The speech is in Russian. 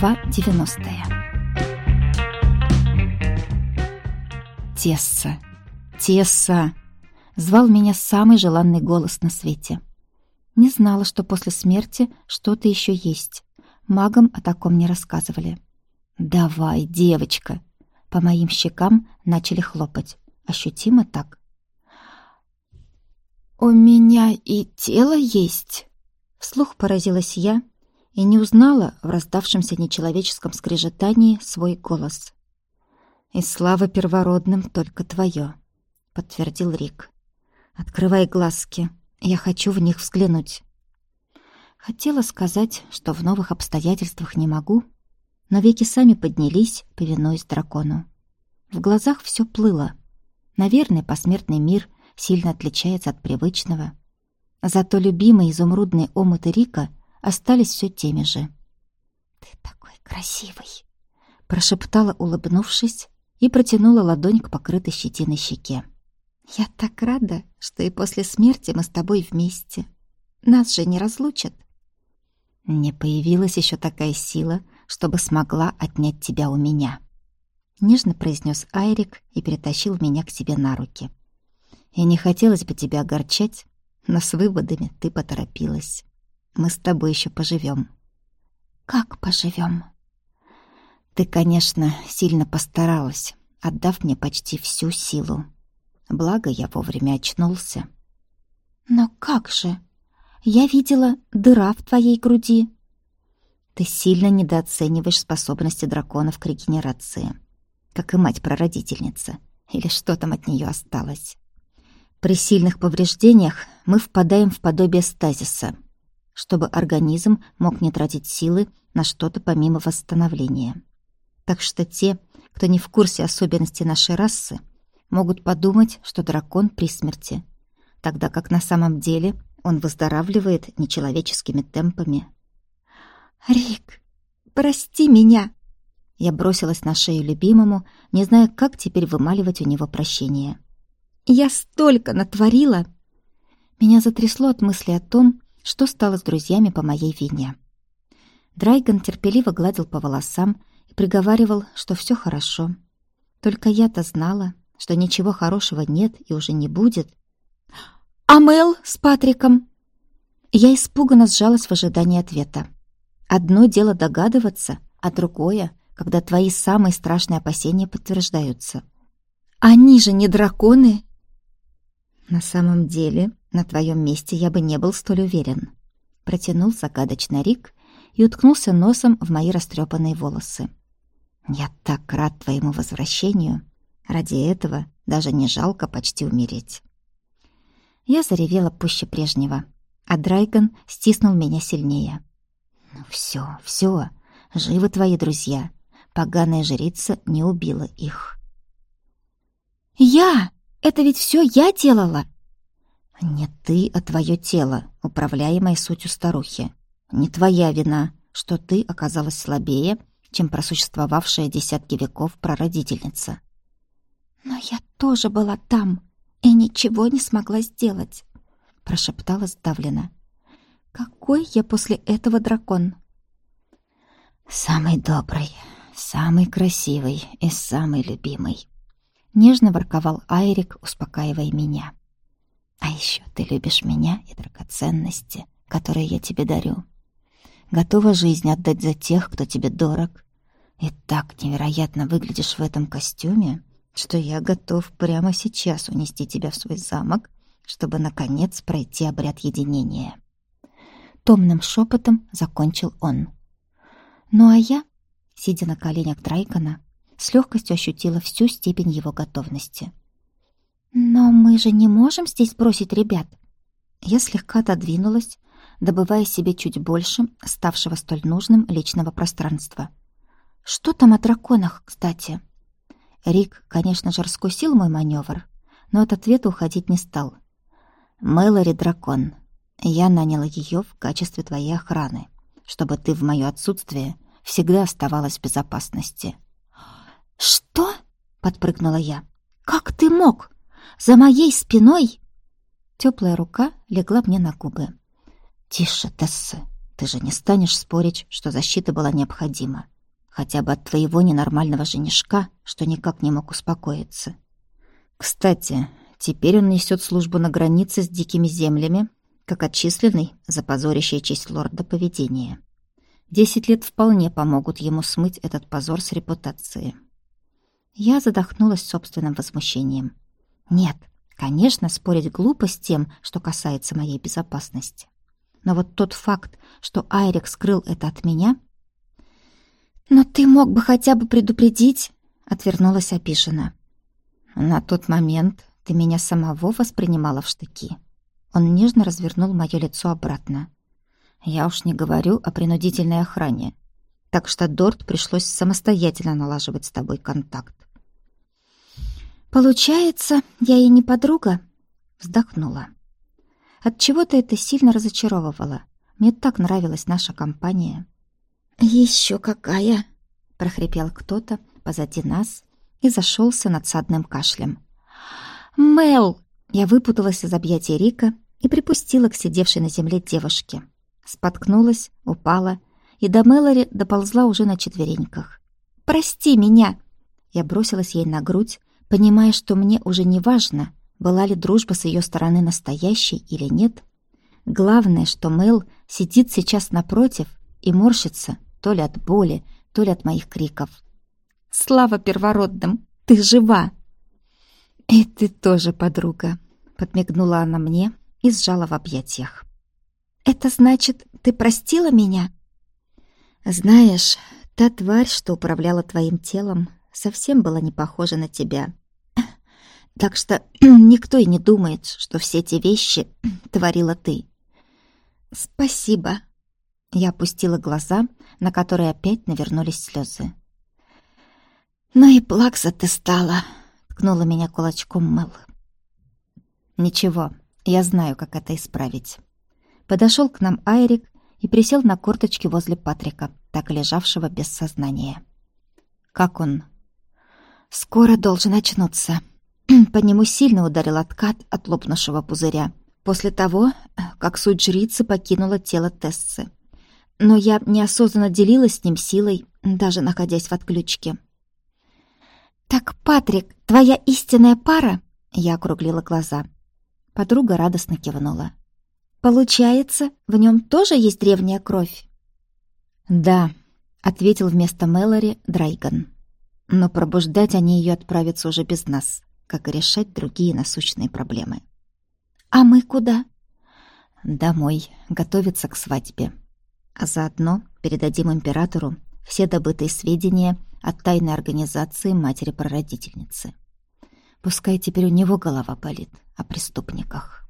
Глава 90 Тесса, Тесса! Звал меня самый желанный голос на свете. Не знала, что после смерти что-то еще есть. Магам о таком не рассказывали. «Давай, девочка!» По моим щекам начали хлопать. Ощутимо так. «У меня и тело есть!» Вслух поразилась я и не узнала в раздавшемся нечеловеческом скрежетании свой голос. «И слава первородным только твое», — подтвердил Рик. «Открывай глазки, я хочу в них взглянуть». Хотела сказать, что в новых обстоятельствах не могу, но веки сами поднялись, повинуясь дракону. В глазах все плыло. Наверное, посмертный мир сильно отличается от привычного. Зато любимые изумрудные омыты Рика остались все теми же. «Ты такой красивый!» Прошептала, улыбнувшись, и протянула ладонь к покрытой щетиной щеке. «Я так рада, что и после смерти мы с тобой вместе. Нас же не разлучат». Не появилась еще такая сила, чтобы смогла отнять тебя у меня. Нежно произнес Айрик и перетащил меня к себе на руки. И не хотелось бы тебя огорчать, но с выводами ты поторопилась. Мы с тобой еще поживем. Как поживем? Ты, конечно, сильно постаралась, отдав мне почти всю силу. Благо, я вовремя очнулся. Но как же? Я видела дыра в твоей груди. Ты сильно недооцениваешь способности драконов к регенерации, как и мать-прародительница, или что там от нее осталось. При сильных повреждениях мы впадаем в подобие стазиса — чтобы организм мог не тратить силы на что-то помимо восстановления. Так что те, кто не в курсе особенностей нашей расы, могут подумать, что дракон при смерти, тогда как на самом деле он выздоравливает нечеловеческими темпами. «Рик, прости меня!» Я бросилась на шею любимому, не зная, как теперь вымаливать у него прощение. «Я столько натворила!» Меня затрясло от мысли о том, что стало с друзьями по моей вине. Драйган терпеливо гладил по волосам и приговаривал, что все хорошо. Только я-то знала, что ничего хорошего нет и уже не будет. «А Мел с Патриком?» Я испуганно сжалась в ожидании ответа. Одно дело догадываться, а другое, когда твои самые страшные опасения подтверждаются. «Они же не драконы!» На самом деле, на твоем месте я бы не был столь уверен. Протянул загадочно Рик и уткнулся носом в мои растрепанные волосы. Я так рад твоему возвращению. Ради этого даже не жалко почти умереть. Я заревела пуще прежнего, а Драйган стиснул меня сильнее. «Ну все, все, живы твои друзья. Поганая жрица не убила их». «Я!» Это ведь все я делала!» «Не ты, а твое тело, управляемое сутью старухи. Не твоя вина, что ты оказалась слабее, чем просуществовавшая десятки веков прародительница». «Но я тоже была там и ничего не смогла сделать», — прошептала сдавленно. «Какой я после этого дракон?» «Самый добрый, самый красивый и самый любимый», Нежно ворковал Айрик, успокаивая меня. «А еще ты любишь меня и драгоценности, которые я тебе дарю. Готова жизнь отдать за тех, кто тебе дорог. И так невероятно выглядишь в этом костюме, что я готов прямо сейчас унести тебя в свой замок, чтобы, наконец, пройти обряд единения». Томным шепотом закончил он. Ну а я, сидя на коленях Драйкона, с легкостью ощутила всю степень его готовности. «Но мы же не можем здесь бросить ребят!» Я слегка отодвинулась, добывая себе чуть больше ставшего столь нужным личного пространства. «Что там о драконах, кстати?» Рик, конечно же, раскусил мой маневр, но от ответа уходить не стал. «Мэлори дракон. Я наняла ее в качестве твоей охраны, чтобы ты в мое отсутствие всегда оставалась в безопасности». «Что?» — подпрыгнула я. «Как ты мог? За моей спиной?» Теплая рука легла мне на губы. «Тише, Тесса, Ты же не станешь спорить, что защита была необходима. Хотя бы от твоего ненормального женишка, что никак не мог успокоиться. Кстати, теперь он несет службу на границе с дикими землями, как отчисленный за позорящее честь лорда поведение. Десять лет вполне помогут ему смыть этот позор с репутации. Я задохнулась собственным возмущением. Нет, конечно, спорить глупо с тем, что касается моей безопасности. Но вот тот факт, что Айрик скрыл это от меня... «Но ты мог бы хотя бы предупредить», — отвернулась обиженно. «На тот момент ты меня самого воспринимала в штыки». Он нежно развернул мое лицо обратно. «Я уж не говорю о принудительной охране, так что Дорт пришлось самостоятельно налаживать с тобой контакт». «Получается, я и не подруга?» — вздохнула. От чего то это сильно разочаровывало. Мне так нравилась наша компания. Еще какая!» — прохрипел кто-то позади нас и зашелся надсадным кашлем. «Мел!» Я выпуталась из объятий Рика и припустила к сидевшей на земле девушке. Споткнулась, упала, и до Мэлори доползла уже на четвереньках. «Прости меня!» Я бросилась ей на грудь, понимая, что мне уже не важно, была ли дружба с ее стороны настоящей или нет. Главное, что Мэл сидит сейчас напротив и морщится то ли от боли, то ли от моих криков. «Слава первородным! Ты жива!» «И ты тоже, подруга!» — подмигнула она мне и сжала в объятиях. «Это значит, ты простила меня?» «Знаешь, та тварь, что управляла твоим телом, совсем была не похожа на тебя. Так что никто и не думает, что все эти вещи творила ты. Спасибо. Я опустила глаза, на которые опять навернулись слезы. «Ну и плакса ты стала!» — ткнула меня кулачком Мэл. «Ничего, я знаю, как это исправить». Подошел к нам Айрик и присел на корточки возле Патрика, так лежавшего без сознания. «Как он?» «Скоро должен очнуться», По нему сильно ударил откат от лопнувшего пузыря. После того, как суть жрицы покинула тело Тессы. Но я неосознанно делилась с ним силой, даже находясь в отключке. «Так, Патрик, твоя истинная пара?» Я округлила глаза. Подруга радостно кивнула. «Получается, в нем тоже есть древняя кровь?» «Да», — ответил вместо Мэлори Драйган. «Но пробуждать они ее отправятся уже без нас как и решать другие насущные проблемы. «А мы куда?» «Домой, готовиться к свадьбе. А заодно передадим императору все добытые сведения от тайной организации матери-прародительницы. Пускай теперь у него голова болит о преступниках».